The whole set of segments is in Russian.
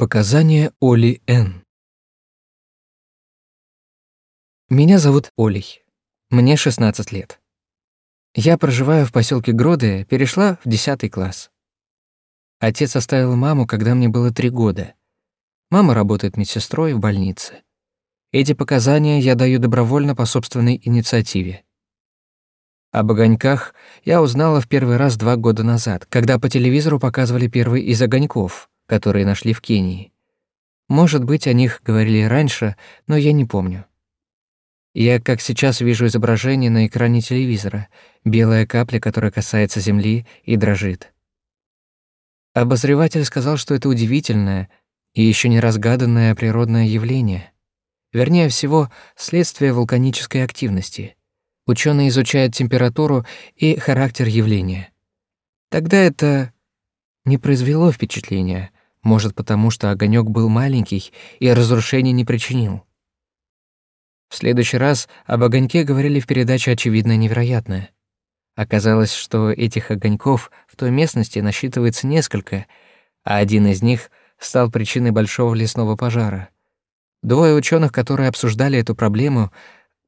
Показания Оли Н. Меня зовут Олей. Мне 16 лет. Я проживаю в поселке Гроды, перешла в 10 класс. Отец оставил маму, когда мне было 3 года. Мама работает медсестрой в больнице. Эти показания я даю добровольно по собственной инициативе. Об огоньках я узнала в первый раз два года назад, когда по телевизору показывали первый из огоньков, которые нашли в Кении. Может быть, о них говорили раньше, но я не помню. Я, как сейчас, вижу изображение на экране телевизора, белая капля, которая касается земли и дрожит. Обозреватель сказал, что это удивительное и еще не разгаданное природное явление. Вернее всего, следствие вулканической активности. Ученые изучают температуру и характер явления. Тогда это не произвело впечатления, может, потому что огонек был маленький и разрушения не причинил. В следующий раз об огоньке говорили в передаче «Очевидно невероятное». Оказалось, что этих огоньков в той местности насчитывается несколько, а один из них стал причиной большого лесного пожара. Двое ученых, которые обсуждали эту проблему,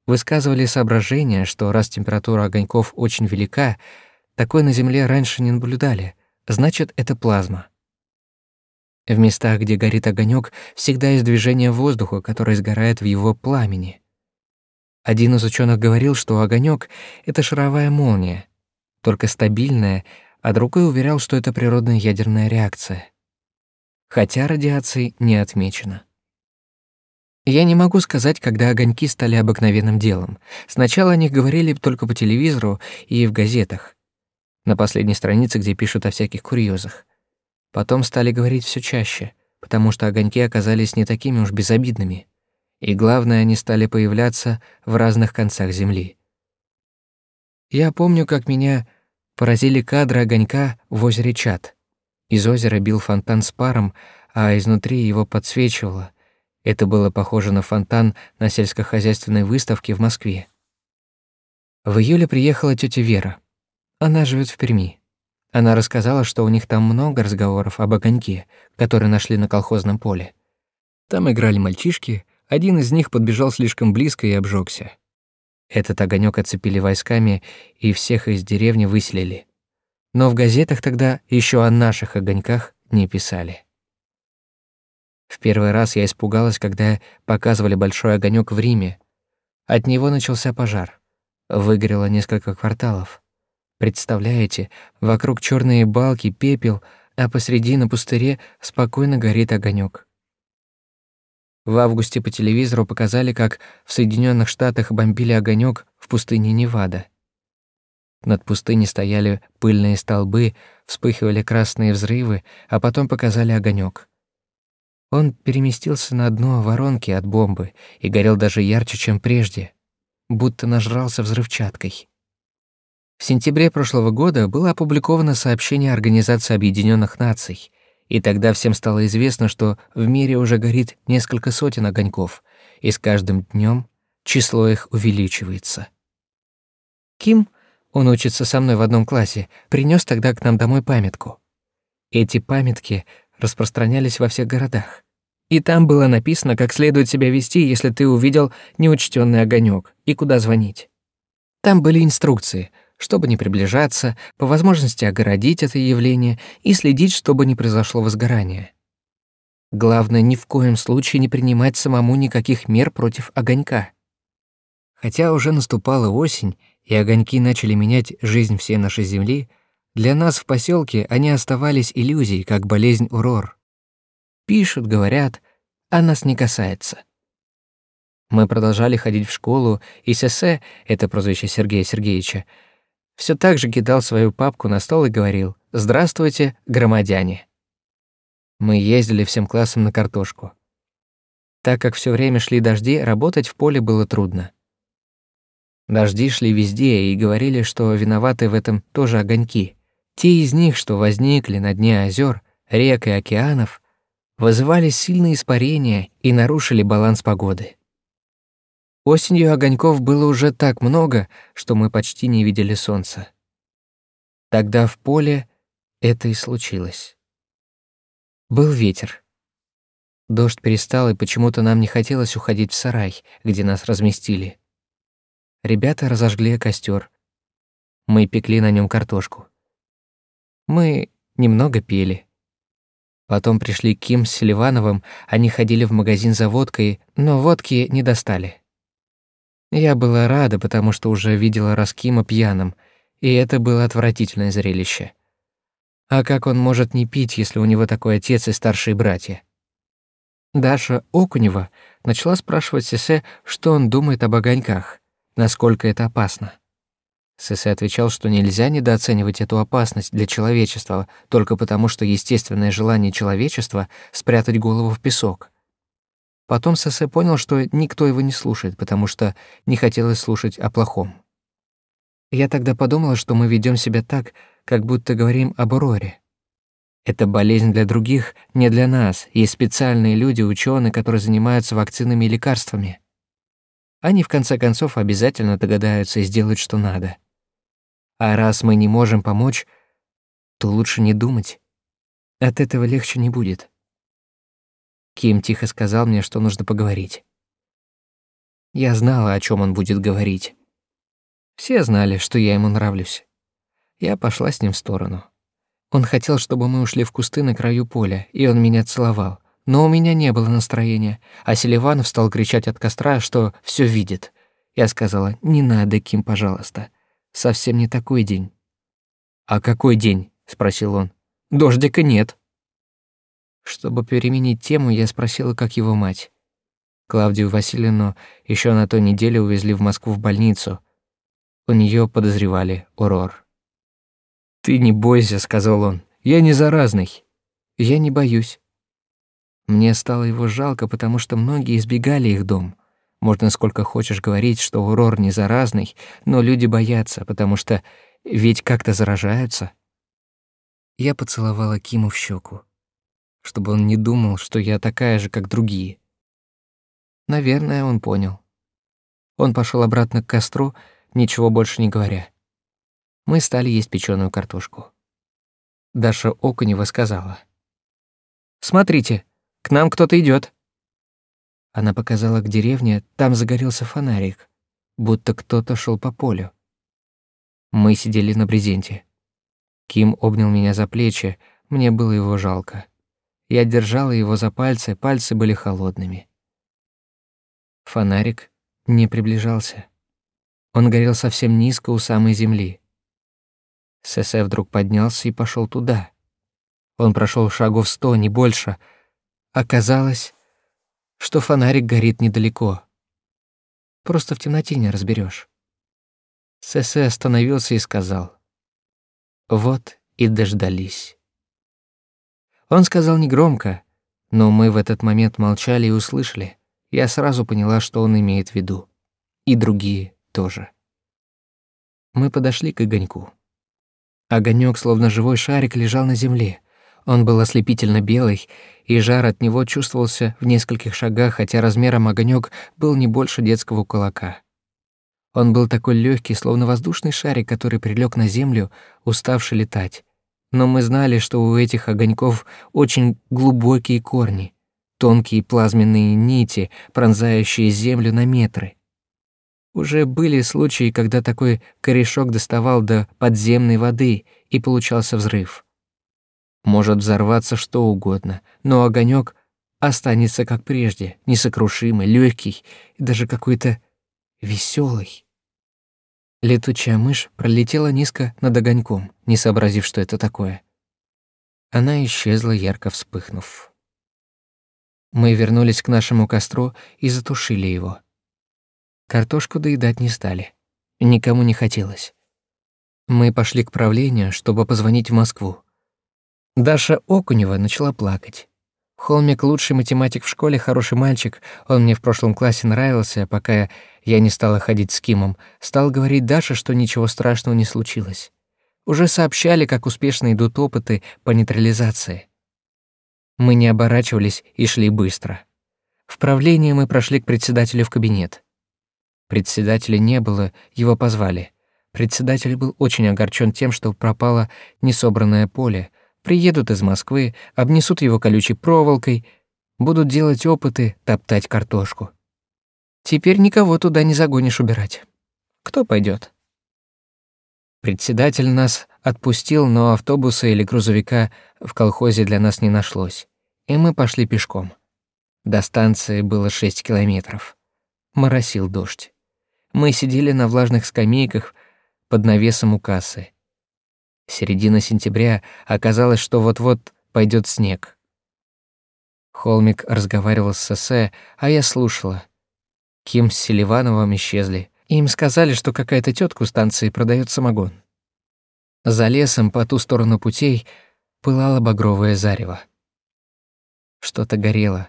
высказывали соображение, что раз температура огоньков очень велика, такой на Земле раньше не наблюдали, значит, это плазма. В местах, где горит огонек, всегда есть движение воздуха, которое сгорает в его пламени. Один из ученых говорил, что огонек — это шаровая молния, только стабильная, а другой уверял, что это природная ядерная реакция. Хотя радиации не отмечено. Я не могу сказать, когда огоньки стали обыкновенным делом. Сначала о них говорили только по телевизору и в газетах. На последней странице, где пишут о всяких курьезах. Потом стали говорить все чаще, потому что огоньки оказались не такими уж безобидными. И главное, они стали появляться в разных концах Земли. Я помню, как меня поразили кадры огонька в озере Чат. Из озера бил фонтан с паром, а изнутри его подсвечивало. Это было похоже на фонтан на сельскохозяйственной выставке в Москве. В июле приехала тетя Вера. Она живет в Перми. Она рассказала, что у них там много разговоров об огоньке, который нашли на колхозном поле. Там играли мальчишки, один из них подбежал слишком близко и обжегся. Этот огонек оцепили войсками и всех из деревни выселили. Но в газетах тогда еще о наших огоньках не писали. В первый раз я испугалась, когда показывали большой огонек в Риме. От него начался пожар. Выгорело несколько кварталов. Представляете, вокруг черные балки, пепел, а посреди на пустыре спокойно горит огонек. В августе по телевизору показали, как в Соединенных Штатах бомбили огонек в пустыне Невада. Над пустыней стояли пыльные столбы, вспыхивали красные взрывы, а потом показали огонек. Он переместился на дно воронки от бомбы и горел даже ярче, чем прежде, будто нажрался взрывчаткой. В сентябре прошлого года было опубликовано сообщение Организации Объединенных Наций, и тогда всем стало известно, что в мире уже горит несколько сотен огоньков, и с каждым днем число их увеличивается. Ким, он учится со мной в одном классе, принес тогда к нам домой памятку. Эти памятки распространялись во всех городах. И там было написано, как следует себя вести, если ты увидел неучтенный огонек и куда звонить. Там были инструкции — чтобы не приближаться, по возможности огородить это явление и следить, чтобы не произошло возгорание. Главное, ни в коем случае не принимать самому никаких мер против огонька. Хотя уже наступала осень, и огоньки начали менять жизнь всей нашей Земли, для нас в поселке они оставались иллюзией, как болезнь урор. Пишут, говорят, а нас не касается. Мы продолжали ходить в школу, и Сесе, это прозвище Сергея Сергеевича, все так же кидал свою папку на стол и говорил «Здравствуйте, громадяне». Мы ездили всем классом на картошку. Так как все время шли дожди, работать в поле было трудно. Дожди шли везде и говорили, что виноваты в этом тоже огоньки. Те из них, что возникли на дне озер, рек и океанов, вызывали сильные испарения и нарушили баланс погоды. Осенью огоньков было уже так много, что мы почти не видели солнца. Тогда в поле это и случилось. Был ветер. Дождь перестал, и почему-то нам не хотелось уходить в сарай, где нас разместили. Ребята разожгли костер. Мы пекли на нем картошку. Мы немного пели. Потом пришли Ким с Селивановым, они ходили в магазин за водкой, но водки не достали. Я была рада, потому что уже видела Раскима пьяным, и это было отвратительное зрелище. А как он может не пить, если у него такой отец и старшие братья? Даша Окунева начала спрашивать Сесе, что он думает об огоньках, насколько это опасно. Сесе отвечал, что нельзя недооценивать эту опасность для человечества только потому, что естественное желание человечества — спрятать голову в песок. Потом Сесе понял, что никто его не слушает, потому что не хотелось слушать о плохом. Я тогда подумала, что мы ведем себя так, как будто говорим об Уроре. Это болезнь для других, не для нас. Есть специальные люди, ученые, которые занимаются вакцинами и лекарствами. Они в конце концов обязательно догадаются и сделают, что надо. А раз мы не можем помочь, то лучше не думать. От этого легче не будет. Ким тихо сказал мне, что нужно поговорить. Я знала, о чем он будет говорить. Все знали, что я ему нравлюсь. Я пошла с ним в сторону. Он хотел, чтобы мы ушли в кусты на краю поля, и он меня целовал. Но у меня не было настроения, а Селиванов стал кричать от костра, что все видит. Я сказала, не надо, Ким, пожалуйста. Совсем не такой день. «А какой день?» — спросил он. «Дождика нет». Чтобы переменить тему, я спросила, как его мать. Клавдию Васильевну еще на той неделе увезли в Москву в больницу. У нее подозревали урор. «Ты не бойся», — сказал он. «Я не заразный». «Я не боюсь». Мне стало его жалко, потому что многие избегали их дом. Можно сколько хочешь говорить, что урор не заразный, но люди боятся, потому что ведь как-то заражаются. Я поцеловала Киму в щеку, чтобы он не думал, что я такая же, как другие. Наверное, он понял. Он пошел обратно к костру, ничего больше не говоря мы стали есть печеную картошку. Даша Окунева сказала. «Смотрите, к нам кто-то идет. Она показала к деревне, там загорелся фонарик, будто кто-то шел по полю. Мы сидели на брезенте. Ким обнял меня за плечи, мне было его жалко. Я держала его за пальцы, пальцы были холодными. Фонарик не приближался. Он горел совсем низко у самой земли. Сесе вдруг поднялся и пошел туда. Он прошел шагов сто, не больше. Оказалось, что фонарик горит недалеко. Просто в темноте не разберешь. Сесе остановился и сказал. «Вот и дождались». Он сказал негромко, но мы в этот момент молчали и услышали. Я сразу поняла, что он имеет в виду. И другие тоже. Мы подошли к огоньку. Огонек, словно живой шарик, лежал на земле. Он был ослепительно белый, и жар от него чувствовался в нескольких шагах, хотя размером огонек был не больше детского кулака. Он был такой легкий, словно воздушный шарик, который прилег на землю, уставший летать. Но мы знали, что у этих огоньков очень глубокие корни, тонкие плазменные нити, пронзающие землю на метры. Уже были случаи, когда такой корешок доставал до подземной воды и получался взрыв. Может взорваться что угодно, но огонек останется как прежде, несокрушимый, легкий и даже какой-то веселый. Летучая мышь пролетела низко над огоньком, не сообразив, что это такое. Она исчезла, ярко вспыхнув. Мы вернулись к нашему костру и затушили его. Картошку доедать не стали. Никому не хотелось. Мы пошли к правлению, чтобы позвонить в Москву. Даша Окунева начала плакать. Холмик — лучший математик в школе, хороший мальчик. Он мне в прошлом классе нравился, пока я не стала ходить с Кимом. Стал говорить Даше, что ничего страшного не случилось. Уже сообщали, как успешно идут опыты по нейтрализации. Мы не оборачивались и шли быстро. В правлении мы прошли к председателю в кабинет. Председателя не было, его позвали. Председатель был очень огорчен тем, что пропало несобранное поле. Приедут из Москвы, обнесут его колючей проволокой. Будут делать опыты, топтать картошку. Теперь никого туда не загонишь убирать. Кто пойдет? Председатель нас отпустил, но автобуса или грузовика в колхозе для нас не нашлось, и мы пошли пешком. До станции было шесть километров. Моросил дождь. Мы сидели на влажных скамейках под навесом у кассы. Середина сентября оказалось, что вот-вот пойдет снег. Холмик разговаривал с Сессе, а я слушала. Ким с Селивановым исчезли. Им сказали, что какая-то тетка у станции продает самогон. За лесом по ту сторону путей пылало багровое зарево. Что-то горело.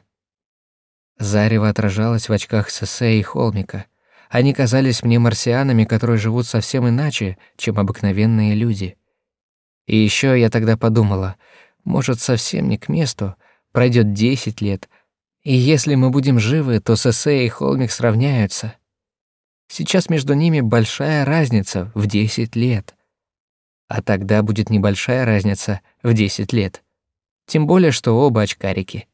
Зарево отражалось в очках Сессе и Холмика. Они казались мне марсианами, которые живут совсем иначе, чем обыкновенные люди. И еще я тогда подумала, может, совсем не к месту, пройдет десять лет, и если мы будем живы, то Сессе и Холмик сравняются. Сейчас между ними большая разница в 10 лет. А тогда будет небольшая разница в 10 лет. Тем более, что оба очкарики.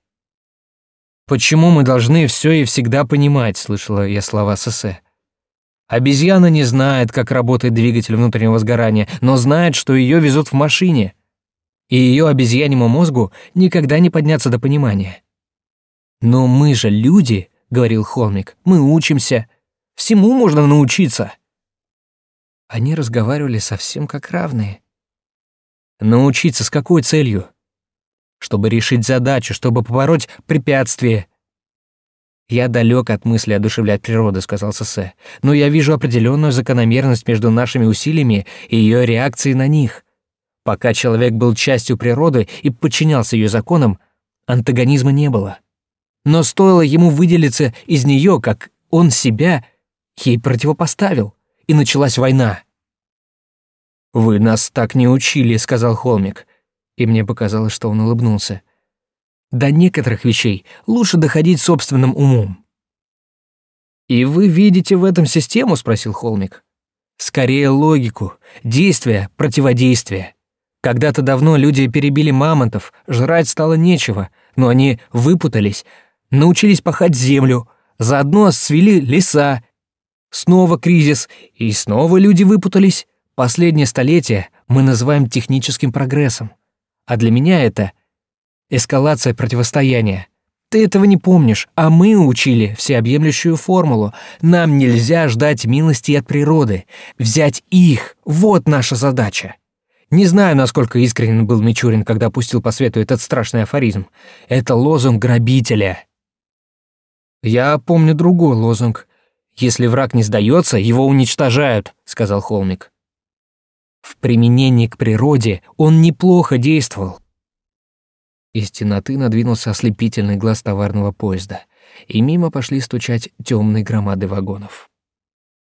«Почему мы должны все и всегда понимать?» — слышала я слова Сесе. «Обезьяна не знает, как работает двигатель внутреннего сгорания, но знает, что ее везут в машине. И ее обезьяньему мозгу никогда не подняться до понимания». «Но мы же люди», — говорил Холмик, — «мы учимся». Всему можно научиться». Они разговаривали совсем как равные. Научиться с какой целью? Чтобы решить задачу, чтобы побороть препятствие. «Я далек от мысли одушевлять природу», — сказал Сессе, «но я вижу определенную закономерность между нашими усилиями и ее реакцией на них. Пока человек был частью природы и подчинялся ее законам, антагонизма не было. Но стоило ему выделиться из нее, как он себя — ей противопоставил, и началась война. «Вы нас так не учили», — сказал Холмик, и мне показалось, что он улыбнулся. «До некоторых вещей лучше доходить собственным умом». «И вы видите в этом систему?» — спросил Холмик. «Скорее логику, действие, противодействие. Когда-то давно люди перебили мамонтов, жрать стало нечего, но они выпутались, научились пахать землю, заодно свели леса Снова кризис, и снова люди выпутались. Последнее столетие мы называем техническим прогрессом. А для меня это эскалация противостояния. Ты этого не помнишь, а мы учили всеобъемлющую формулу. Нам нельзя ждать милости от природы. Взять их — вот наша задача. Не знаю, насколько искренен был Мичурин, когда пустил по свету этот страшный афоризм. Это лозунг грабителя. Я помню другой лозунг. Если враг не сдается, его уничтожают», — сказал Холмик. В применении к природе он неплохо действовал. Из темноты надвинулся ослепительный глаз товарного поезда, и мимо пошли стучать темные громады вагонов.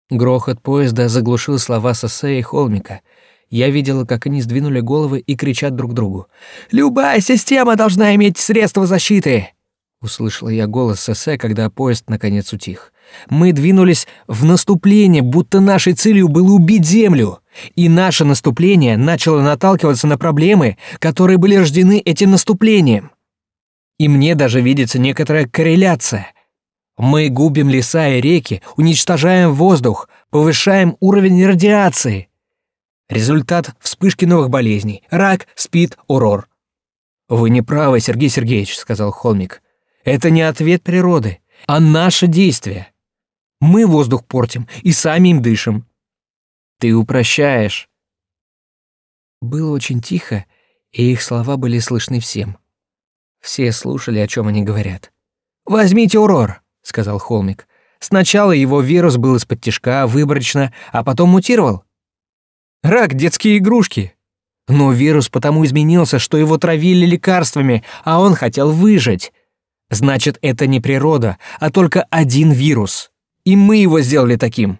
Грохот поезда заглушил слова Сосе и Холмика. Я видела, как они сдвинули головы и кричат друг другу. «Любая система должна иметь средства защиты!» Услышала я голос Сосе, когда поезд наконец утих. Мы двинулись в наступление, будто нашей целью было убить Землю. И наше наступление начало наталкиваться на проблемы, которые были рождены этим наступлением. И мне даже видится некоторая корреляция. Мы губим леса и реки, уничтожаем воздух, повышаем уровень радиации. Результат — вспышки новых болезней. Рак, спид, урор. «Вы не правы, Сергей Сергеевич», — сказал Холмик. «Это не ответ природы, а наше действие. Мы воздух портим и сами им дышим. Ты упрощаешь. Было очень тихо, и их слова были слышны всем. Все слушали, о чем они говорят. «Возьмите урор», — сказал Холмик. «Сначала его вирус был из-под тишка, выборочно, а потом мутировал. Рак — детские игрушки. Но вирус потому изменился, что его травили лекарствами, а он хотел выжить. Значит, это не природа, а только один вирус и мы его сделали таким».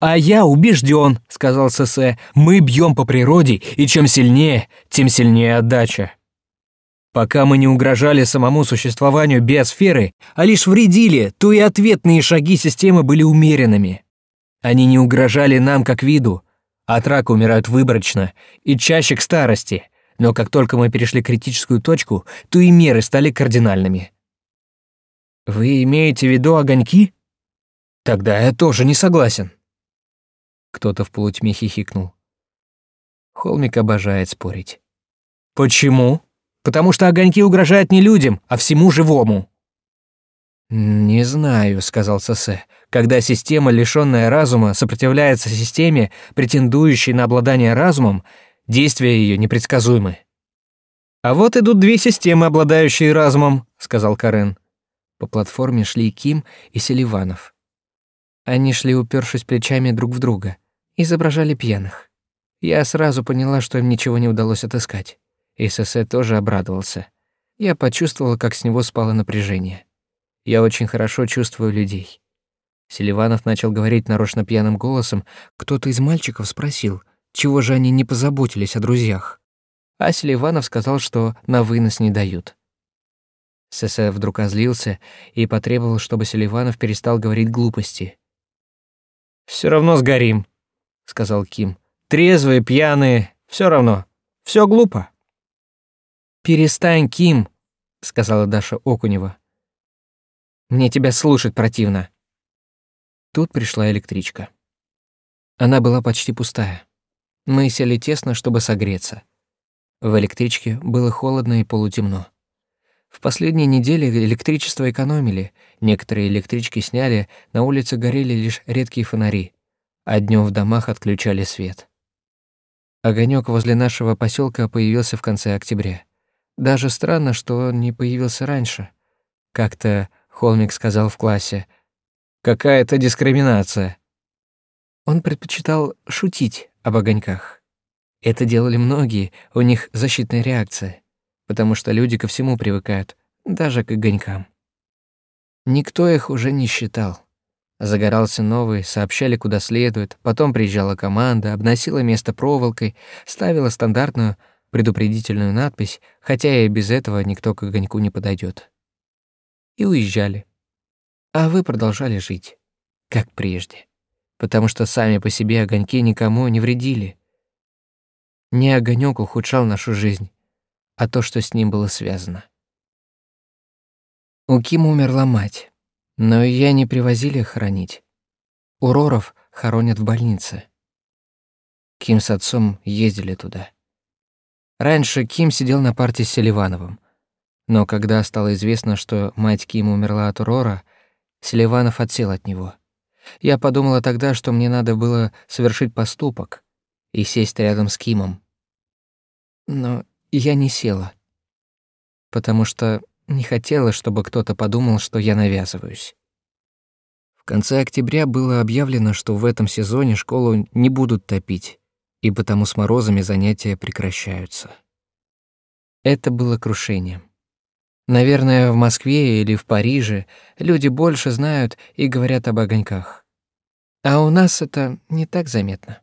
«А я убежден», — сказал Сесе, — «мы бьем по природе, и чем сильнее, тем сильнее отдача». Пока мы не угрожали самому существованию биосферы, а лишь вредили, то и ответные шаги системы были умеренными. Они не угрожали нам как виду. От рака умирают выборочно и чаще к старости. Но как только мы перешли критическую точку, то и меры стали кардинальными. Вы имеете в виду огоньки? Тогда я тоже не согласен. Кто-то в полутьме хихикнул. Холмик обожает спорить. Почему? Потому что огоньки угрожают не людям, а всему живому. Не знаю, сказал Сосе. Когда система, лишённая разума, сопротивляется системе, претендующей на обладание разумом, действия её непредсказуемы. А вот идут две системы, обладающие разумом, сказал Карен. По платформе шли Ким и Селиванов. Они шли, упершись плечами друг в друга, изображали пьяных. Я сразу поняла, что им ничего не удалось отыскать. И Сесе тоже обрадовался. Я почувствовала, как с него спало напряжение. Я очень хорошо чувствую людей. Селиванов начал говорить нарочно пьяным голосом. Кто-то из мальчиков спросил, чего же они не позаботились о друзьях. А Селиванов сказал, что на вынос не дают. Сесе вдруг озлился и потребовал, чтобы Селиванов перестал говорить глупости. Все равно сгорим», — сказал Ким. «Трезвые, пьяные, все равно. Все глупо». «Перестань, Ким», — сказала Даша Окунева. «Мне тебя слушать противно». Тут пришла электричка. Она была почти пустая. Мы сели тесно, чтобы согреться. В электричке было холодно и полутемно. В последние недели электричество экономили, некоторые электрички сняли, на улице горели лишь редкие фонари, а днем в домах отключали свет. Огонек возле нашего поселка появился в конце октября. Даже странно, что он не появился раньше. Как-то Холмик сказал в классе, «Какая-то дискриминация». Он предпочитал шутить об огоньках. Это делали многие, у них защитная реакция потому что люди ко всему привыкают, даже к огонькам. Никто их уже не считал. Загорался новый, сообщали, куда следует, потом приезжала команда, обносила место проволокой, ставила стандартную предупредительную надпись, хотя и без этого никто к огоньку не подойдет. И уезжали. А вы продолжали жить, как прежде, потому что сами по себе огоньки никому не вредили. Не огонек ухудшал нашу жизнь, а то, что с ним было связано. У Кима умерла мать, но ее не привозили хоронить. Уроров хоронят в больнице. Ким с отцом ездили туда. Раньше Ким сидел на парте с Селивановым, но когда стало известно, что мать Кима умерла от урора, Селиванов отсел от него. Я подумала тогда, что мне надо было совершить поступок и сесть рядом с Кимом. Но я не села, потому что не хотела, чтобы кто-то подумал, что я навязываюсь. В конце октября было объявлено, что в этом сезоне школу не будут топить, и потому с морозами занятия прекращаются. Это было крушением. Наверное, в Москве или в Париже люди больше знают и говорят об огоньках. А у нас это не так заметно.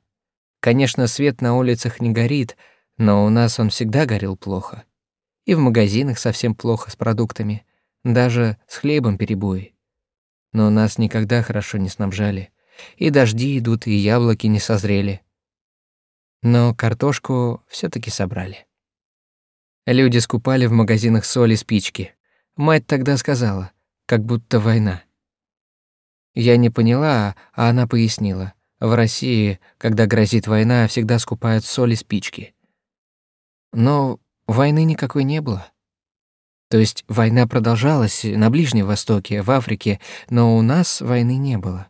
Конечно, свет на улицах не горит, но у нас он всегда горел плохо. И в магазинах совсем плохо с продуктами, даже с хлебом перебои. Но нас никогда хорошо не снабжали. И дожди идут, и яблоки не созрели. Но картошку все таки собрали. Люди скупали в магазинах соль и спички. Мать тогда сказала, как будто война. Я не поняла, а она пояснила. В России, когда грозит война, всегда скупают соль и спички. Но войны никакой не было. То есть война продолжалась на Ближнем Востоке, в Африке, но у нас войны не было.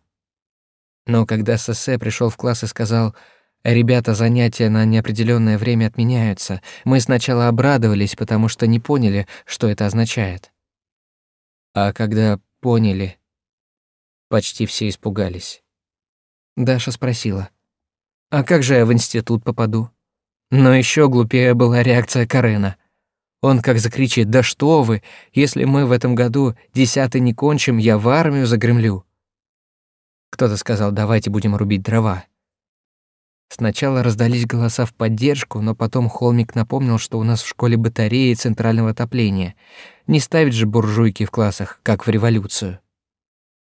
Но когда Сессе пришел в класс и сказал «Ребята, занятия на неопределенное время отменяются», мы сначала обрадовались, потому что не поняли, что это означает. А когда поняли, почти все испугались. Даша спросила, «А как же я в институт попаду?» Но еще глупее была реакция Карена. Он как закричит «Да что вы! Если мы в этом году десятый не кончим, я в армию загремлю!» Кто-то сказал «Давайте будем рубить дрова». Сначала раздались голоса в поддержку, но потом Холмик напомнил, что у нас в школе батареи центрального отопления. Не ставить же буржуйки в классах, как в революцию.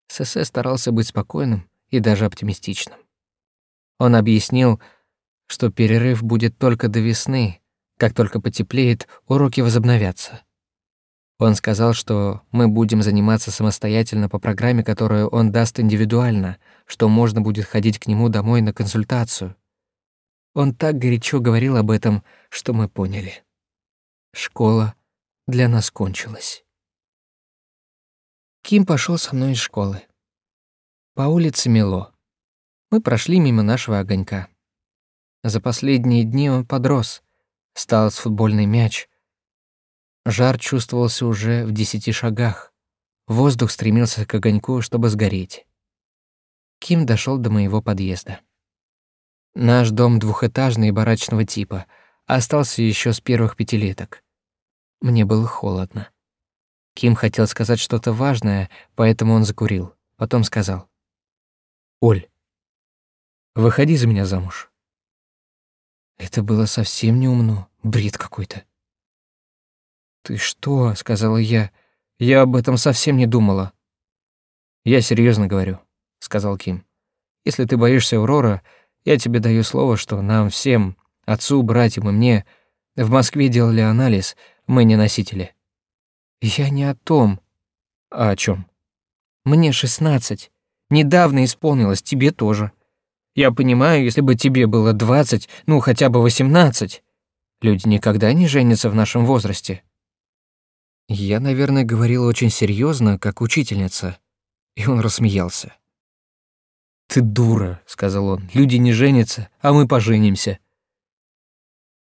ССС старался быть спокойным и даже оптимистичным. Он объяснил, что перерыв будет только до весны, Как только потеплеет, уроки возобновятся. Он сказал, что мы будем заниматься самостоятельно по программе, которую он даст индивидуально, что можно будет ходить к нему домой на консультацию. Он так горячо говорил об этом, что мы поняли. Школа для нас кончилась. Ким пошел со мной из школы. По улице мело. Мы прошли мимо нашего огонька. За последние дни он подрос, стал с футбольный мяч. Жар чувствовался уже в десяти шагах. Воздух стремился к огоньку, чтобы сгореть. Ким дошел до моего подъезда. Наш дом двухэтажный и барачного типа, остался еще с первых пятилеток. Мне было холодно. Ким хотел сказать что-то важное, поэтому он закурил. Потом сказал. «Оль, выходи за меня замуж». Это было совсем не умно, бред какой-то. «Ты что?» — сказала я. «Я об этом совсем не думала». «Я серьезно говорю», — сказал Ким. «Если ты боишься Аурора, я тебе даю слово, что нам всем, отцу, братьям и мне, в Москве делали анализ, мы не носители. Я не о том. А о чем? Мне шестнадцать. Недавно исполнилось, тебе тоже. Я понимаю, если бы тебе было двадцать, ну хотя бы восемнадцать. Люди никогда не женятся в нашем возрасте. Я, наверное, говорила очень серьезно, как учительница, и он рассмеялся. «Ты дура», — сказал он, — «люди не женятся, а мы поженимся».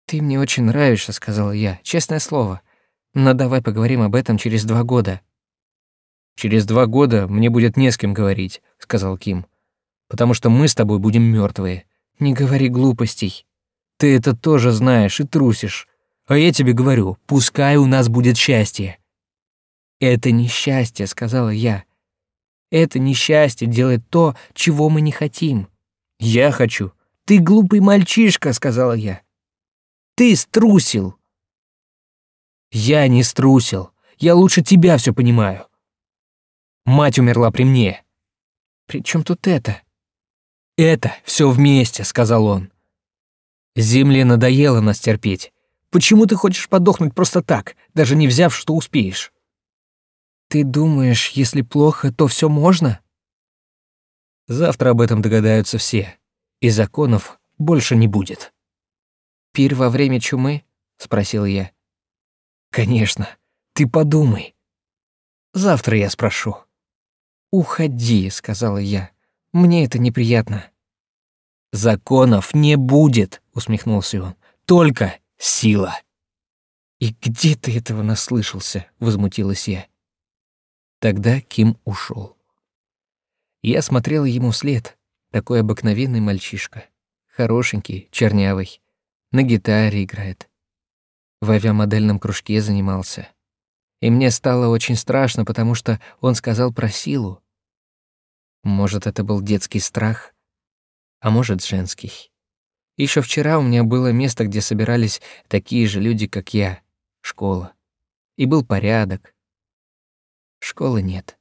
«Ты мне очень нравишься», — сказала я, — «честное слово. Но давай поговорим об этом через два года». «Через два года мне будет не с кем говорить», — сказал Ким. «Потому что мы с тобой будем мертвые. Не говори глупостей. Ты это тоже знаешь и трусишь. А я тебе говорю, пускай у нас будет счастье». «Это не счастье», — сказала я. «Это несчастье делает то, чего мы не хотим». «Я хочу». «Ты глупый мальчишка», — сказала я. «Ты струсил». Я не струсил. Я лучше тебя все понимаю. Мать умерла при мне. При чем тут это? Это все вместе, сказал он. Земле надоело нас терпеть. Почему ты хочешь подохнуть просто так, даже не взяв, что успеешь? Ты думаешь, если плохо, то все можно? Завтра об этом догадаются все, и законов больше не будет. Пир во время чумы? спросил я. Конечно. Ты подумай. Завтра я спрошу. Уходи, сказала я. Мне это неприятно. Законов не будет, усмехнулся он. Только сила. И где ты этого наслышался? возмутилась я. Тогда Ким ушел. Я смотрела ему вслед. Такой обыкновенный мальчишка, хорошенький, чернявый, на гитаре играет в авиамодельном кружке занимался. И мне стало очень страшно, потому что он сказал про силу. Может, это был детский страх, а может, женский. Еще вчера у меня было место, где собирались такие же люди, как я, школа. И был порядок. Школы нет.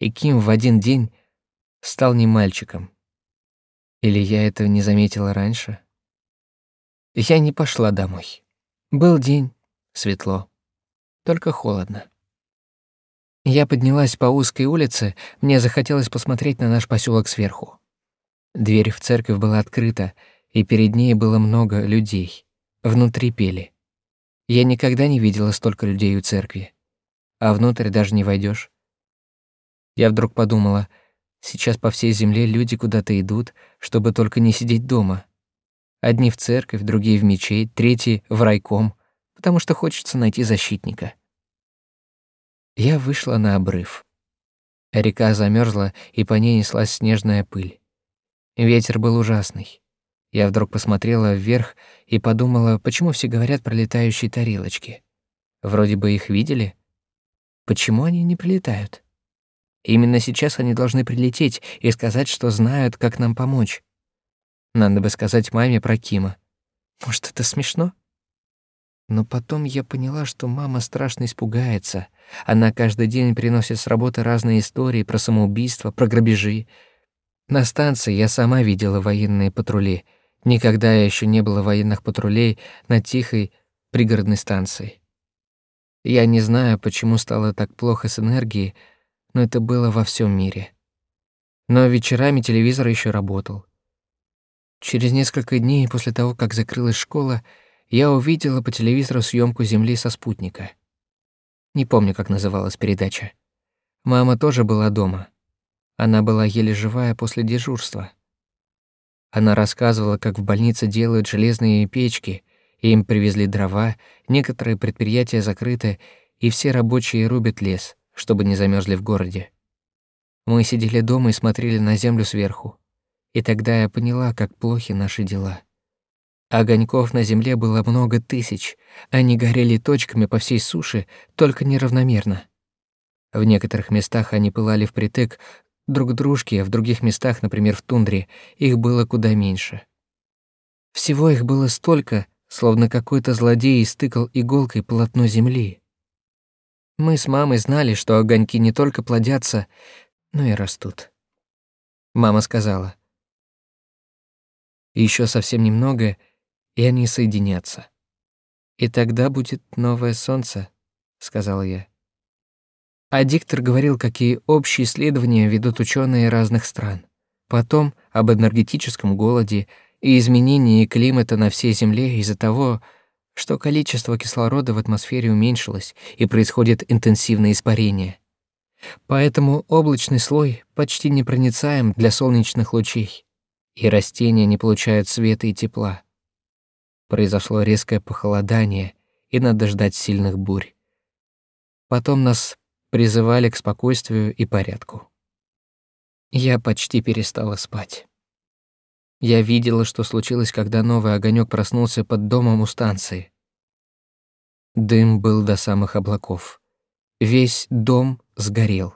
И Ким в один день стал не мальчиком. Или я этого не заметила раньше? Я не пошла домой. Был день, светло, только холодно. Я поднялась по узкой улице, мне захотелось посмотреть на наш поселок сверху. Дверь в церковь была открыта, и перед ней было много людей. Внутри пели. Я никогда не видела столько людей у церкви. А внутрь даже не войдешь. Я вдруг подумала, сейчас по всей земле люди куда-то идут, чтобы только не сидеть дома. Одни в церковь, другие в мечеть, третьи в райком, потому что хочется найти защитника. Я вышла на обрыв. Река замерзла, и по ней неслась снежная пыль. Ветер был ужасный. Я вдруг посмотрела вверх и подумала, почему все говорят про летающие тарелочки. Вроде бы их видели. Почему они не прилетают? Именно сейчас они должны прилететь и сказать, что знают, как нам помочь. Надо бы сказать маме про Кима. Может, это смешно? Но потом я поняла, что мама страшно испугается. Она каждый день приносит с работы разные истории про самоубийство, про грабежи. На станции я сама видела военные патрули. Никогда еще не было военных патрулей на тихой, пригородной станции. Я не знаю, почему стало так плохо с энергией, но это было во всем мире. Но вечерами телевизор еще работал. Через несколько дней после того, как закрылась школа, я увидела по телевизору съемку Земли со спутника. Не помню, как называлась передача. Мама тоже была дома. Она была еле живая после дежурства. Она рассказывала, как в больнице делают железные печки, им привезли дрова, некоторые предприятия закрыты, и все рабочие рубят лес, чтобы не замерзли в городе. Мы сидели дома и смотрели на землю сверху. И тогда я поняла, как плохи наши дела. Огоньков на земле было много тысяч, они горели точками по всей суше, только неравномерно. В некоторых местах они пылали впритык друг к дружке, а в других местах, например, в тундре, их было куда меньше. Всего их было столько, словно какой-то злодей истыкал иголкой полотно земли. Мы с мамой знали, что огоньки не только плодятся, но и растут. Мама сказала, еще совсем немного, и они соединятся. И тогда будет новое солнце, сказал я. А диктор говорил, какие общие исследования ведут ученые разных стран. Потом об энергетическом голоде и изменении климата на всей Земле из-за того, что количество кислорода в атмосфере уменьшилось и происходит интенсивное испарение. Поэтому облачный слой почти непроницаем для солнечных лучей и растения не получают света и тепла. Произошло резкое похолодание, и надо ждать сильных бурь. Потом нас призывали к спокойствию и порядку. Я почти перестала спать. Я видела, что случилось, когда новый огонек проснулся под домом у станции. Дым был до самых облаков. Весь дом сгорел.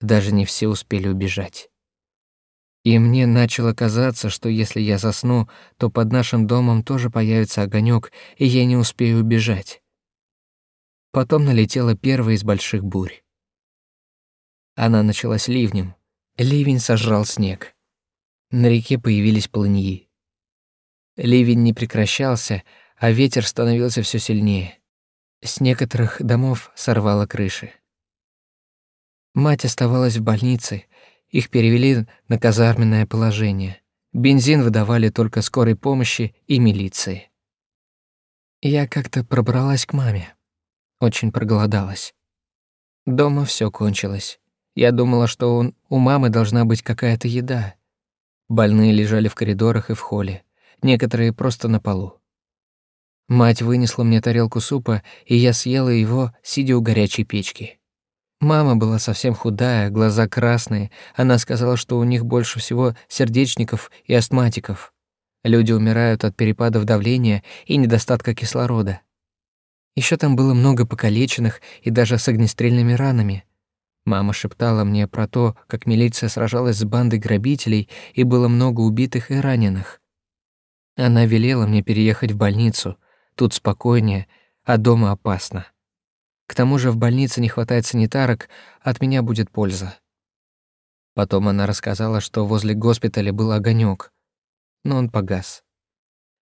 Даже не все успели убежать. И мне начало казаться, что если я засну, то под нашим домом тоже появится огонек, и я не успею убежать. Потом налетела первая из больших бурь. Она началась ливнем. Ливень сожрал снег. На реке появились полыньи. Ливень не прекращался, а ветер становился все сильнее. С некоторых домов сорвало крыши. Мать оставалась в больнице, их перевели на казарменное положение. Бензин выдавали только скорой помощи и милиции. Я как-то пробралась к маме. Очень проголодалась. Дома все кончилось. Я думала, что он, у мамы должна быть какая-то еда. Больные лежали в коридорах и в холле, некоторые просто на полу. Мать вынесла мне тарелку супа, и я съела его, сидя у горячей печки. Мама была совсем худая, глаза красные. Она сказала, что у них больше всего сердечников и астматиков. Люди умирают от перепадов давления и недостатка кислорода. Еще там было много покалеченных и даже с огнестрельными ранами. Мама шептала мне про то, как милиция сражалась с бандой грабителей и было много убитых и раненых. Она велела мне переехать в больницу. Тут спокойнее, а дома опасно. К тому же в больнице не хватает санитарок, от меня будет польза. Потом она рассказала, что возле госпиталя был огонек, но он погас.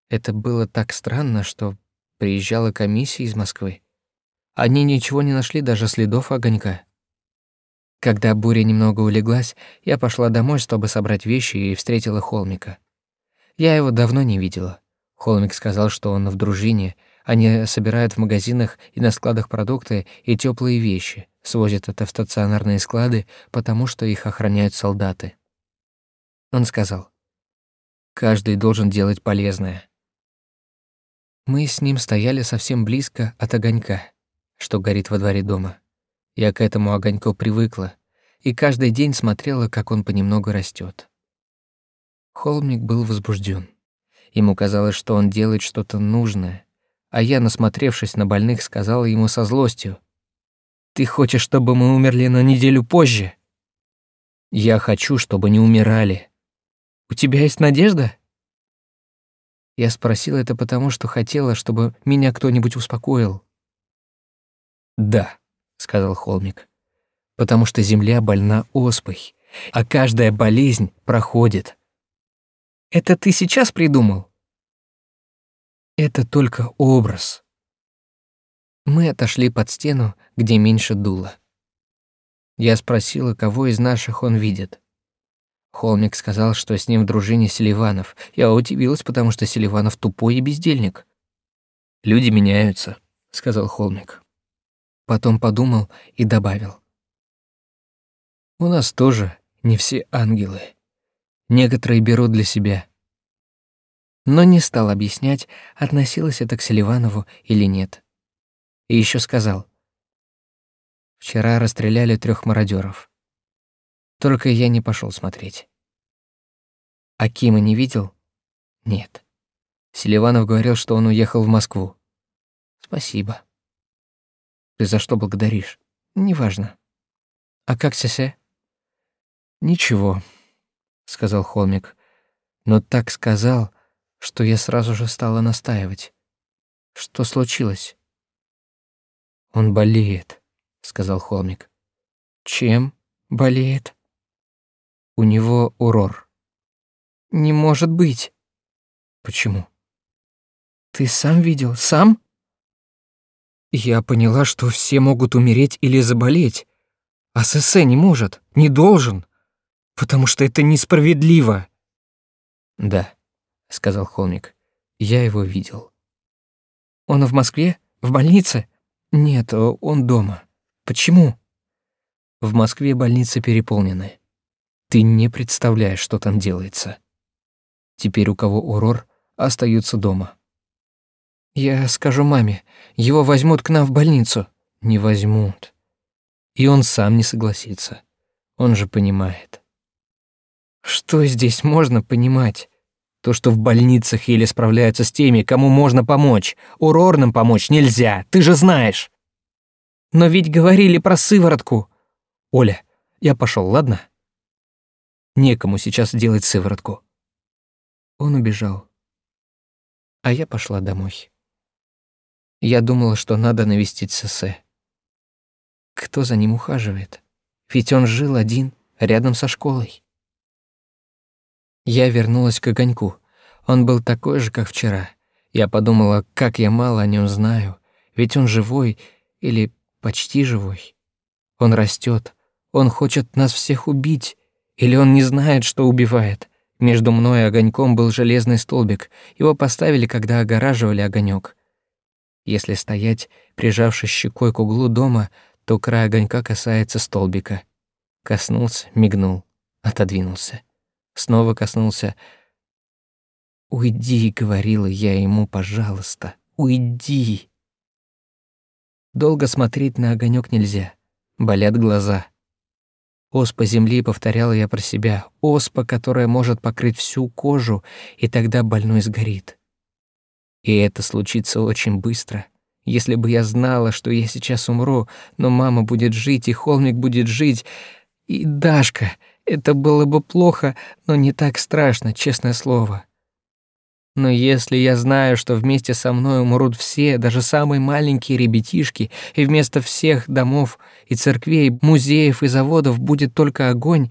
Это было так странно, что приезжала комиссия из Москвы. Они ничего не нашли, даже следов огонька. Когда буря немного улеглась, я пошла домой, чтобы собрать вещи, и встретила Холмика. Я его давно не видела. Холмик сказал, что он в дружине — они собирают в магазинах и на складах продукты и теплые вещи, свозят это в стационарные склады, потому что их охраняют солдаты. Он сказал, «Каждый должен делать полезное». Мы с ним стояли совсем близко от огонька, что горит во дворе дома. Я к этому огоньку привыкла и каждый день смотрела, как он понемногу растет. Холмик был возбужден. Ему казалось, что он делает что-то нужное, а я, насмотревшись на больных, сказала ему со злостью. «Ты хочешь, чтобы мы умерли на неделю позже?» «Я хочу, чтобы не умирали. У тебя есть надежда?» Я спросила это потому, что хотела, чтобы меня кто-нибудь успокоил. «Да», — сказал Холмик, — «потому что земля больна оспой, а каждая болезнь проходит». «Это ты сейчас придумал?» Это только образ. Мы отошли под стену, где меньше дуло. Я спросила, кого из наших он видит. Холмик сказал, что с ним в дружине Селиванов. Я удивилась, потому что Селиванов тупой и бездельник. «Люди меняются», — сказал Холмик. Потом подумал и добавил. «У нас тоже не все ангелы. Некоторые берут для себя». Но не стал объяснять, относилось это к Селиванову или нет. И еще сказал. Вчера расстреляли трех мародеров. Только я не пошел смотреть. А Кима не видел? Нет. Селиванов говорил, что он уехал в Москву. Спасибо. Ты за что благодаришь? Неважно. А как Сесе? Ничего, сказал Холмик. Но так сказал, что я сразу же стала настаивать. Что случилось? Он болеет, сказал Холмик. Чем болеет? У него урор. Не может быть. Почему? Ты сам видел? Сам? Я поняла, что все могут умереть или заболеть, а СС не может, не должен, потому что это несправедливо. Да, сказал Холмик. Я его видел. Он в Москве? В больнице? Нет, он дома. Почему? В Москве больницы переполнены. Ты не представляешь, что там делается. Теперь у кого урор, остаются дома. Я скажу маме, его возьмут к нам в больницу. Не возьмут. И он сам не согласится. Он же понимает. Что здесь можно понимать? То, что в больницах еле справляются с теми, кому можно помочь. Урорным помочь нельзя, ты же знаешь. Но ведь говорили про сыворотку. Оля, я пошел, ладно? Некому сейчас делать сыворотку. Он убежал. А я пошла домой. Я думала, что надо навестить Сесе. Кто за ним ухаживает? Ведь он жил один, рядом со школой. Я вернулась к огоньку. Он был такой же, как вчера. Я подумала, как я мало о нем знаю. Ведь он живой или почти живой. Он растет. Он хочет нас всех убить. Или он не знает, что убивает? Между мной и огоньком был железный столбик. Его поставили, когда огораживали огонек. Если стоять, прижавшись щекой к углу дома, то край огонька касается столбика. Коснулся, мигнул, отодвинулся. Снова коснулся. «Уйди», — говорила я ему, — «пожалуйста, уйди». Долго смотреть на огонек нельзя. Болят глаза. Оспа земли, повторяла я про себя, оспа, которая может покрыть всю кожу, и тогда больной сгорит. И это случится очень быстро. Если бы я знала, что я сейчас умру, но мама будет жить, и холмик будет жить, и Дашка, это было бы плохо, но не так страшно, честное слово. Но если я знаю, что вместе со мной умрут все, даже самые маленькие ребятишки, и вместо всех домов и церквей, музеев и заводов будет только огонь,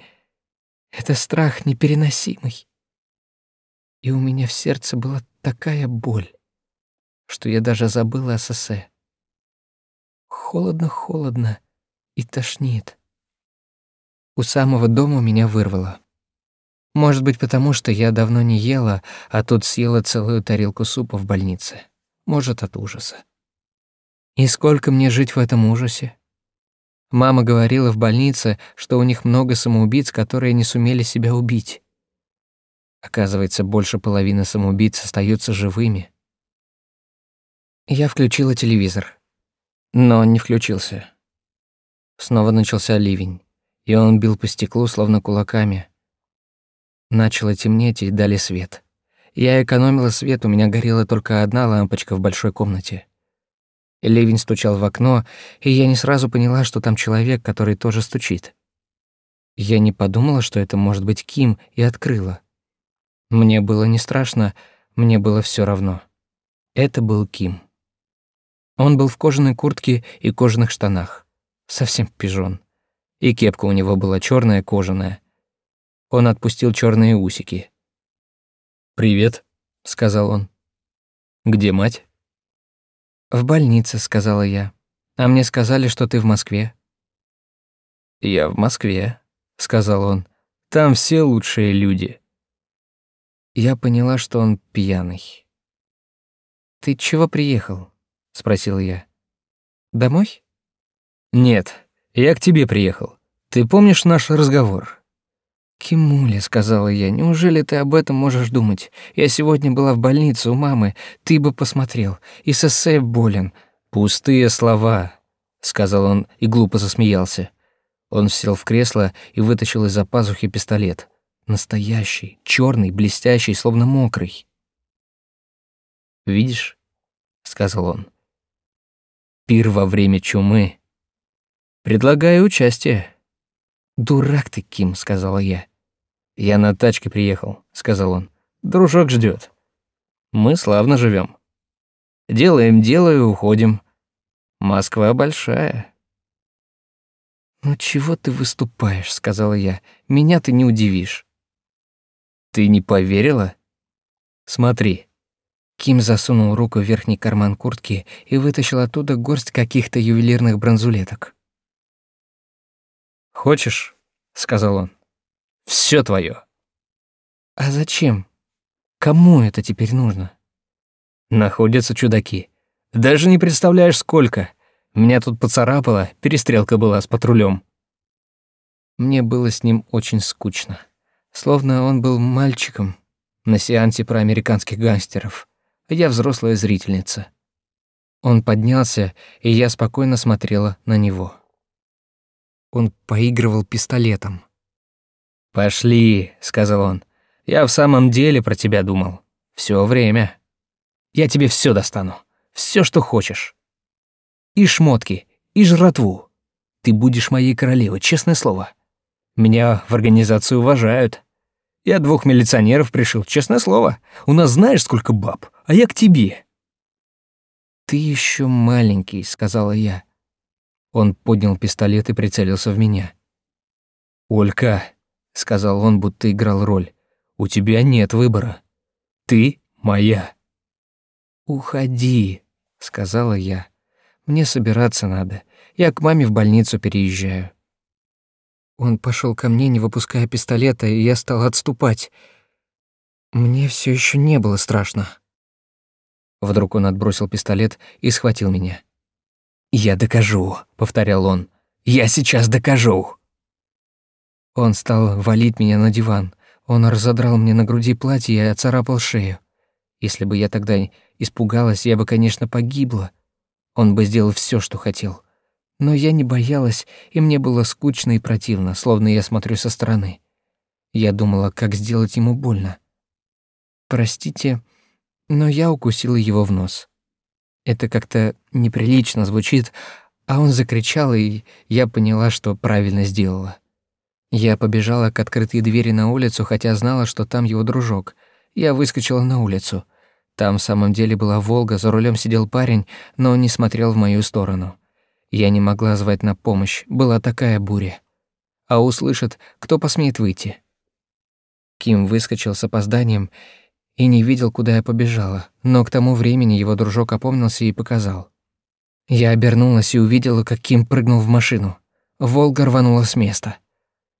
это страх непереносимый. И у меня в сердце была такая боль, что я даже забыла о сосе. Холодно-холодно и тошнит. У самого дома меня вырвало. Может быть, потому что я давно не ела, а тут съела целую тарелку супа в больнице. Может, от ужаса. И сколько мне жить в этом ужасе? Мама говорила в больнице, что у них много самоубийц, которые не сумели себя убить. Оказывается, больше половины самоубийц остаются живыми. Я включила телевизор, но он не включился. Снова начался ливень, и он бил по стеклу, словно кулаками. Начало темнеть и дали свет. Я экономила свет, у меня горела только одна лампочка в большой комнате. Ливень стучал в окно, и я не сразу поняла, что там человек, который тоже стучит. Я не подумала, что это может быть Ким, и открыла. Мне было не страшно, мне было все равно. Это был Ким. Он был в кожаной куртке и кожаных штанах. Совсем пижон. И кепка у него была черная кожаная. Он отпустил черные усики. «Привет», — сказал он. Где мать? В больнице, сказала я. А мне сказали, что ты в Москве. Я в Москве, сказал он. Там все лучшие люди. Я поняла, что он пьяный. Ты чего приехал? спросил я. Домой? Нет, я к тебе приехал. Ты помнишь наш разговор? «Кимуля», — сказала я, — «неужели ты об этом можешь думать? Я сегодня была в больнице у мамы, ты бы посмотрел. И Сессе болен». «Пустые слова», — сказал он и глупо засмеялся. Он сел в кресло и вытащил из-за пазухи пистолет. Настоящий, черный, блестящий, словно мокрый. «Видишь?» — сказал он. «Пир во время чумы. Предлагаю участие». «Дурак ты, Ким», — сказала я. «Я на тачке приехал», — сказал он. «Дружок ждет. Мы славно живем. Делаем дело и уходим. Москва большая». «Ну чего ты выступаешь?» — сказала я. «Меня ты не удивишь». «Ты не поверила? Смотри». Ким засунул руку в верхний карман куртки и вытащил оттуда горсть каких-то ювелирных бронзулеток. «Хочешь?» — сказал он. Все твое. «А зачем? Кому это теперь нужно?» Находятся чудаки. Даже не представляешь, сколько. Меня тут поцарапало, перестрелка была с патрулем. Мне было с ним очень скучно. Словно он был мальчиком на сеансе про американских гангстеров, а я взрослая зрительница. Он поднялся, и я спокойно смотрела на него. Он поигрывал пистолетом. «Пошли», — сказал он. «Я в самом деле про тебя думал. Все время. Я тебе все достану. Все, что хочешь. И шмотки, и жратву. Ты будешь моей королевой, честное слово. Меня в организации уважают. Я двух милиционеров пришил, честное слово. У нас знаешь, сколько баб, а я к тебе». «Ты еще маленький», — сказала я. Он поднял пистолет и прицелился в меня. «Олька», — сказал он, будто играл роль, — «у тебя нет выбора. Ты моя». «Уходи», — сказала я. «Мне собираться надо. Я к маме в больницу переезжаю». Он пошел ко мне, не выпуская пистолета, и я стал отступать. Мне все еще не было страшно. Вдруг он отбросил пистолет и схватил меня. «Я докажу», — повторял он. «Я сейчас докажу». Он стал валить меня на диван. Он разодрал мне на груди платье и оцарапал шею. Если бы я тогда испугалась, я бы, конечно, погибла. Он бы сделал все, что хотел. Но я не боялась, и мне было скучно и противно, словно я смотрю со стороны. Я думала, как сделать ему больно. Простите, но я укусила его в нос. Это как-то неприлично звучит, а он закричал, и я поняла, что правильно сделала. Я побежала к открытой двери на улицу, хотя знала, что там его дружок. Я выскочила на улицу. Там в самом деле была «Волга», за рулем сидел парень, но он не смотрел в мою сторону. Я не могла звать на помощь, была такая буря. А услышат, кто посмеет выйти. Ким выскочил с опозданием, и не видел, куда я побежала, но к тому времени его дружок опомнился и показал. Я обернулась и увидела, как Ким прыгнул в машину. Волга рванула с места.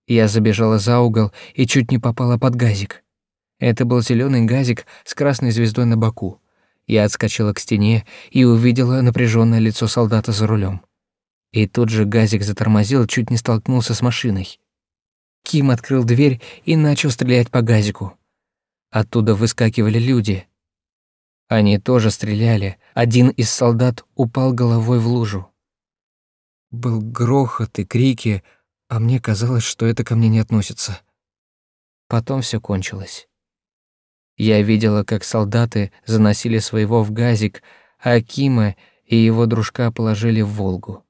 Я забежала за угол и чуть не попала под газик. Это был зеленый газик с красной звездой на боку. Я отскочила к стене и увидела напряженное лицо солдата за рулем. И тут же газик затормозил, чуть не столкнулся с машиной. Ким открыл дверь и начал стрелять по газику. Оттуда выскакивали люди. Они тоже стреляли. Один из солдат упал головой в лужу. Был грохот и крики, а мне казалось, что это ко мне не относится. Потом все кончилось. Я видела, как солдаты заносили своего в газик, а Акима и его дружка положили в Волгу.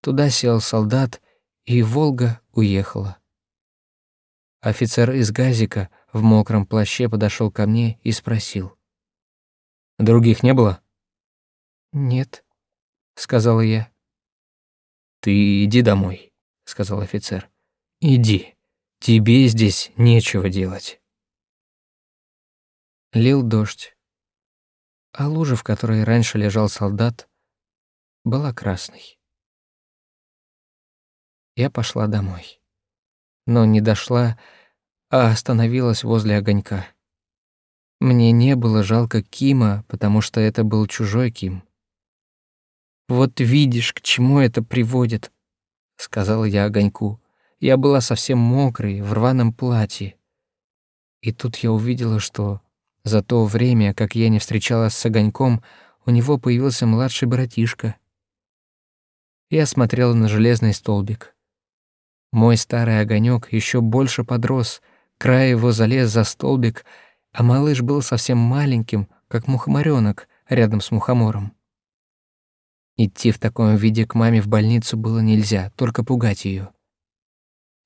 Туда сел солдат, и Волга уехала. Офицер из газика в мокром плаще подошел ко мне и спросил. «Других не было?» «Нет», — сказала я. «Ты иди домой», — сказал офицер. «Иди, тебе здесь нечего делать». Лил дождь. а лужа, в которой раньше лежал солдат, была красной. Я пошла домой. Но не дошла, а остановилась возле огонька. Мне не было жалко Кима, потому что это был чужой Ким. «Вот видишь, к чему это приводит», — сказала я огоньку. Я была совсем мокрой, в рваном платье. И тут я увидела, что за то время, как я не встречалась с огоньком, у него появился младший братишка. Я смотрела на железный столбик. Мой старый огонек еще больше подрос, край его залез за столбик, а малыш был совсем маленьким, как мухоморёнок рядом с мухомором. Идти в таком виде к маме в больницу было нельзя, только пугать ее.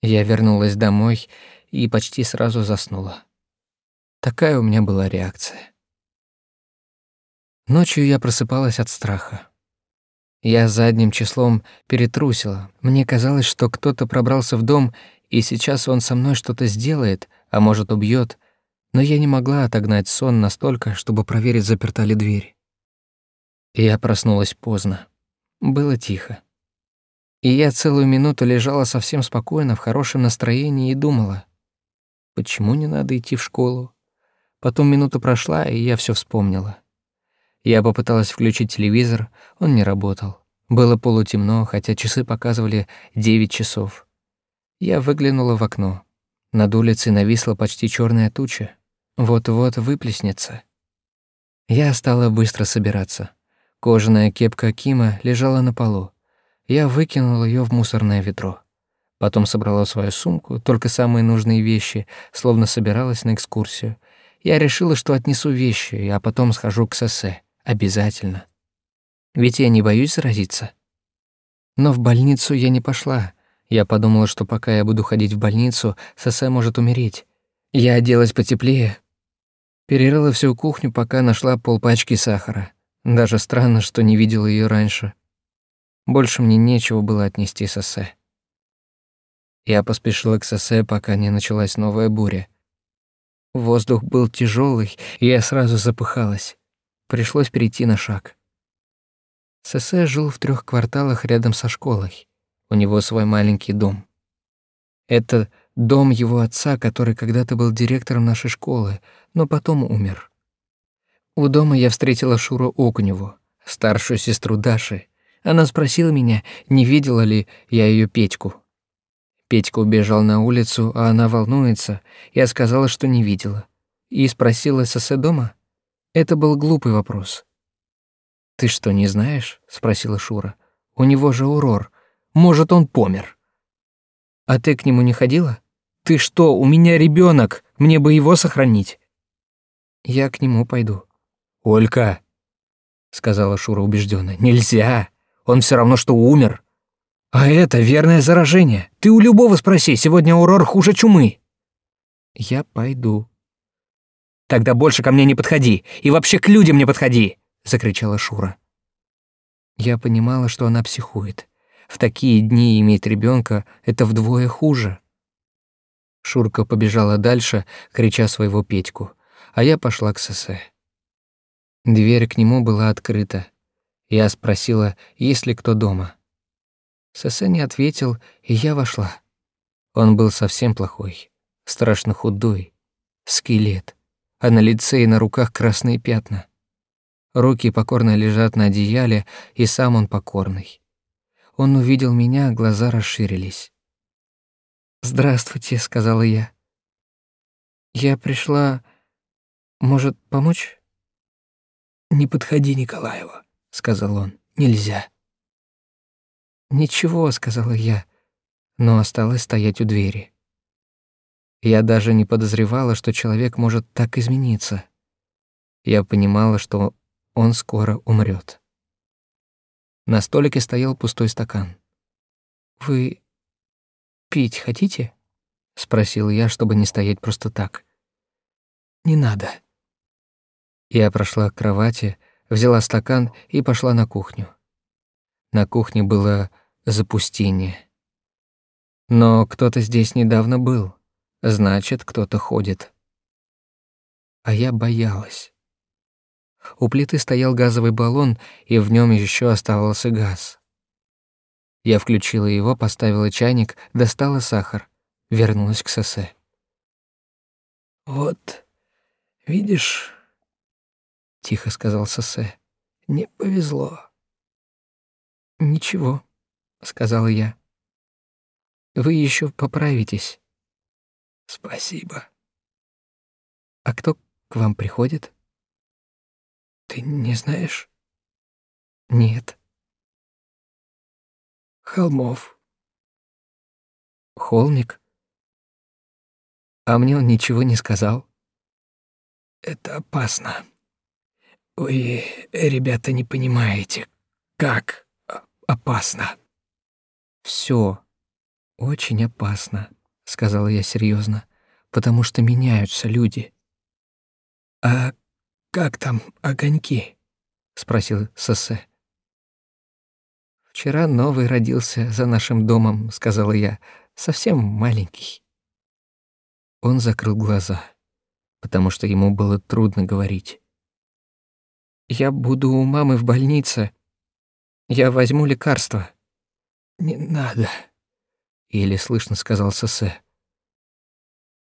Я вернулась домой и почти сразу заснула. Такая у меня была реакция. Ночью я просыпалась от страха. Я задним числом перетрусила. Мне казалось, что кто-то пробрался в дом, и сейчас он со мной что-то сделает, а может, убьет. Но я не могла отогнать сон настолько, чтобы проверить, заперта ли дверь. Я проснулась поздно. Было тихо. И я целую минуту лежала совсем спокойно, в хорошем настроении и думала, почему не надо идти в школу? Потом минута прошла, и я все вспомнила. Я попыталась включить телевизор, он не работал. Было полутемно, хотя часы показывали девять часов. Я выглянула в окно. Над улицей нависла почти черная туча. Вот-вот выплеснется. Я стала быстро собираться. Кожаная кепка Кима лежала на полу. Я выкинула ее в мусорное ведро. Потом собрала свою сумку, только самые нужные вещи, словно собиралась на экскурсию. Я решила, что отнесу вещи, а потом схожу к Сосе. Обязательно. Ведь я не боюсь заразиться. Но в больницу я не пошла. Я подумала, что пока я буду ходить в больницу, Сосе может умереть. Я оделась потеплее. Перерыла всю кухню, пока нашла полпачки сахара. Даже странно, что не видела ее раньше. Больше мне нечего было отнести Сосе. Я поспешила к Сосе, пока не началась новая буря. Воздух был тяжелый, и я сразу запыхалась. Пришлось перейти на шаг. Сосе жил в трех кварталах рядом со школой. У него свой маленький дом. Это дом его отца, который когда-то был директором нашей школы, но потом умер. У дома я встретила Шуру Окуневу, старшую сестру Даши, она спросила меня, не видела ли я ее Петьку. Петька убежал на улицу, а она волнуется. Я сказала, что не видела. И спросила СС дома. Это был глупый вопрос. «Ты что, не знаешь?» — спросила Шура. «У него же урор. Может, он помер». «А ты к нему не ходила?» «Ты что, у меня ребенок, Мне бы его сохранить». «Я к нему пойду». «Олька», — сказала Шура убежденно, — «нельзя. Он все равно, что умер. А это верное заражение. Ты у любого спроси, сегодня урор хуже чумы. Я пойду. Тогда больше ко мне не подходи. И вообще к людям не подходи, закричала Шура. Я понимала, что она психует. В такие дни иметь ребенка это вдвое хуже. Шурка побежала дальше, крича своего Петьку, а я пошла к Сесе. Дверь к нему была открыта. Я спросила, есть ли кто дома. Сесе не ответил, и я вошла. Он был совсем плохой, страшно худой, скелет, а на лице и на руках красные пятна. Руки покорно лежат на одеяле, и сам он покорный. Он увидел меня, глаза расширились. «Здравствуйте», — сказала я. «Я пришла... Может, помочь?» «Не подходи, Николаева», — сказал он. «Нельзя». «Ничего», — сказала я, но осталась стоять у двери. Я даже не подозревала, что человек может так измениться. Я понимала, что он скоро умрет. На столике стоял пустой стакан. «Вы пить хотите?» — спросил я, чтобы не стоять просто так. «Не надо». Я прошла к кровати, взяла стакан и пошла на кухню. На кухне было запустение. Но кто-то здесь недавно был, значит, кто-то ходит. А я боялась. У плиты стоял газовый баллон, и в нем еще оставался газ. Я включила его, поставила чайник, достала сахар, вернулась к Сосе. «Вот, видишь», — тихо сказал Сосе, — «не повезло». «Ничего», — сказала я. «Вы еще поправитесь». «Спасибо». «А кто к вам приходит?» «Ты не знаешь?» «Нет». «Холмов». «Холмик?» А мне он ничего не сказал. «Это опасно. Вы, ребята, не понимаете, как опасно». Все очень опасно», — сказала я серьезно, «потому что меняются люди». «А как там огоньки?» — спросил Соссе. «Вчера новый родился за нашим домом», — сказала я, — «совсем маленький». Он закрыл глаза, потому что ему было трудно говорить. «Я буду у мамы в больнице. Я возьму лекарства». «Не надо», — еле слышно сказал Соссе.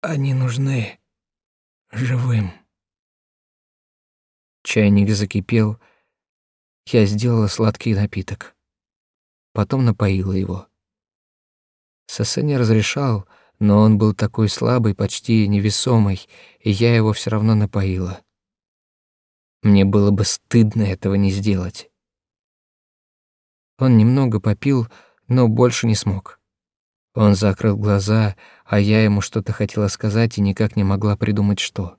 «Они нужны живым». Чайник закипел. Я сделала сладкий напиток. Потом напоила его. Сосе не разрешал, но он был такой слабый, почти невесомый, и я его все равно напоила. Мне было бы стыдно этого не сделать. Он немного попил, но больше не смог. Он закрыл глаза, а я ему что-то хотела сказать и никак не могла придумать, что.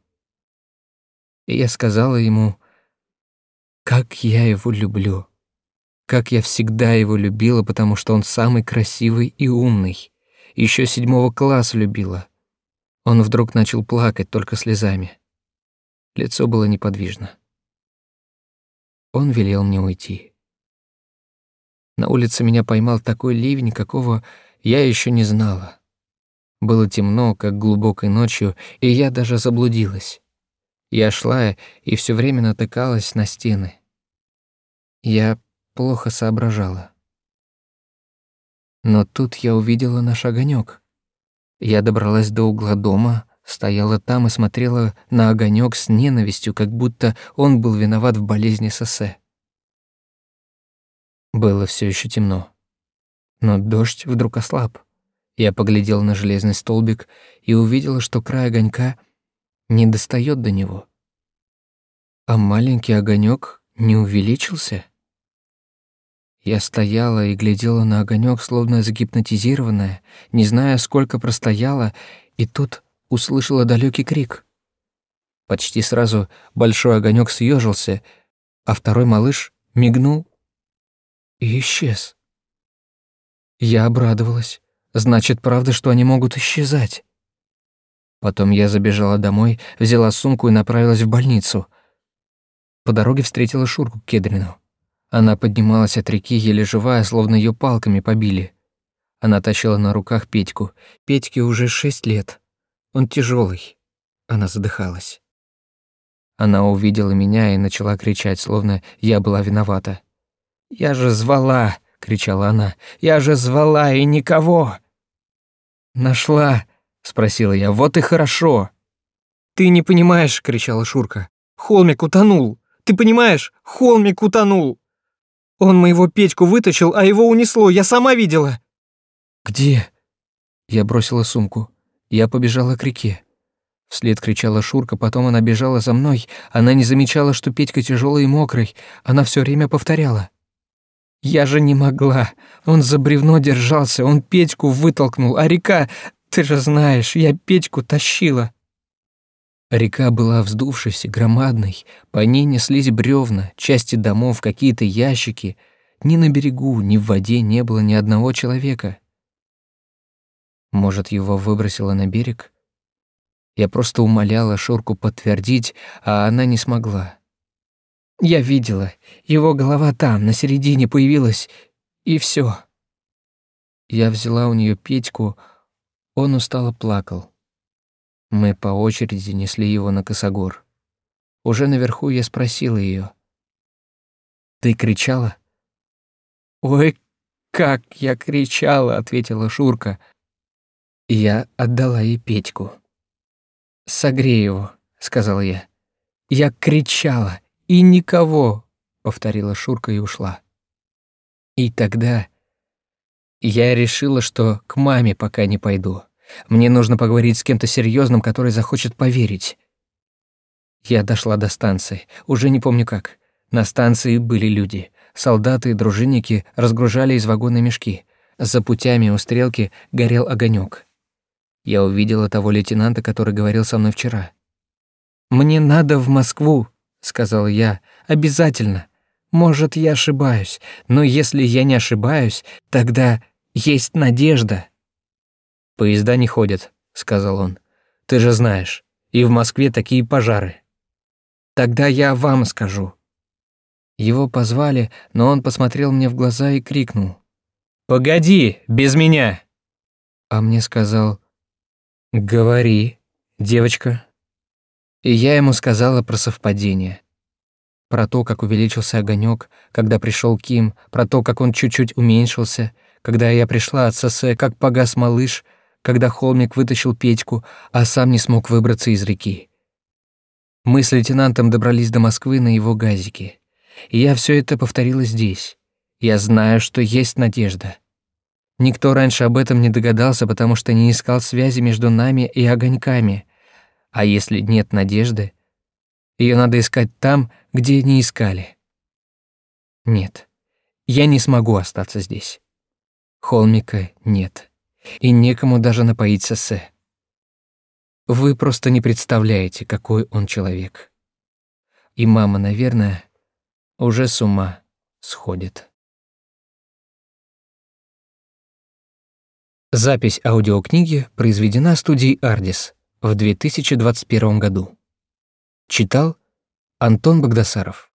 Я сказала ему, как я его люблю, как я всегда его любила, потому что он самый красивый и умный. Еще седьмого класса любила. Он вдруг начал плакать только слезами. Лицо было неподвижно. Он велел мне уйти. На улице меня поймал такой ливень, какого я еще не знала. Было темно, как глубокой ночью, и я даже заблудилась. Я шла и все время натыкалась на стены. Я плохо соображала. Но тут я увидела наш огонек. Я добралась до угла дома, стояла там и смотрела на огонек с ненавистью, как будто он был виноват в болезни Сосе. Было все еще темно. Но дождь вдруг ослаб. Я поглядел на железный столбик и увидела, что край огонька не достает до него. А маленький огонек не увеличился. Я стояла и глядела на огонек, словно загипнотизированная, не зная, сколько простояла, и тут услышала далекий крик. Почти сразу большой огонек съежился, а второй малыш мигнул и исчез. Я обрадовалась. Значит, правда, что они могут исчезать. Потом я забежала домой, взяла сумку и направилась в больницу. По дороге встретила Шурку Кедрину. Она поднималась от реки, еле живая, словно ее палками побили. Она тащила на руках Петьку. Петьке уже шесть лет. Он тяжелый. Она задыхалась. Она увидела меня и начала кричать, словно я была виновата. «Я же звала!» — кричала она. «Я же звала, и никого!» «Нашла!» — спросила я. «Вот и хорошо!» «Ты не понимаешь!» — кричала Шурка. «Холмик утонул! Ты понимаешь? Холмик утонул! Он моего Петьку вытащил, а его унесло, я сама видела!» «Где?» Я бросила сумку. Я побежала к реке. Вслед кричала Шурка, потом она бежала за мной. Она не замечала, что Петька тяжелый и мокрый. Она все время повторяла. Я же не могла. Он за бревно держался, он Петьку вытолкнул, а река, ты же знаешь, я Петьку тащила. Река была вздувшейся, громадной, по ней неслись бревна, части домов, какие-то ящики. Ни на берегу, ни в воде не было ни одного человека. Может, его выбросило на берег? Я просто умоляла Шурку подтвердить, а она не смогла. Я видела, его голова там, на середине появилась, и все. Я взяла у нее Петьку, он устало плакал. Мы по очереди несли его на косогор. Уже наверху я спросила ее. «Ты кричала?» «Ой, как я кричала!» — ответила Шурка. Я отдала ей Петьку. «Согрей его», — сказала я. «Я кричала, и никого», — повторила Шурка и ушла. И тогда я решила, что к маме пока не пойду. Мне нужно поговорить с кем-то серьезным, который захочет поверить. Я дошла до станции, уже не помню как. На станции были люди. Солдаты и дружинники разгружали из вагона мешки. За путями у стрелки горел огонек. Я увидела того лейтенанта, который говорил со мной вчера. «Мне надо в Москву», — сказал я, — «обязательно. Может, я ошибаюсь, но если я не ошибаюсь, тогда есть надежда». «Поезда не ходят», — сказал он. «Ты же знаешь, и в Москве такие пожары». «Тогда я вам скажу». Его позвали, но он посмотрел мне в глаза и крикнул. «Погоди, без меня!» А мне сказал «Говори, девочка». И я ему сказала про совпадение. Про то, как увеличился огонек, когда пришел Ким, про то, как он чуть-чуть уменьшился, когда я пришла от Сосе, как погас малыш, когда холмик вытащил Петьку, а сам не смог выбраться из реки. Мы с лейтенантом добрались до Москвы на его газике. И я все это повторила здесь. Я знаю, что есть надежда. Никто раньше об этом не догадался, потому что не искал связи между нами и огоньками. А если нет надежды, ее надо искать там, где не искали. Нет, я не смогу остаться здесь. Холмика нет, и некому даже напоить Сессе. Вы просто не представляете, какой он человек. И мама, наверное, уже с ума сходит. Запись аудиокниги произведена студией «Ардис» в 2021 году. Читал Антон Богдасаров.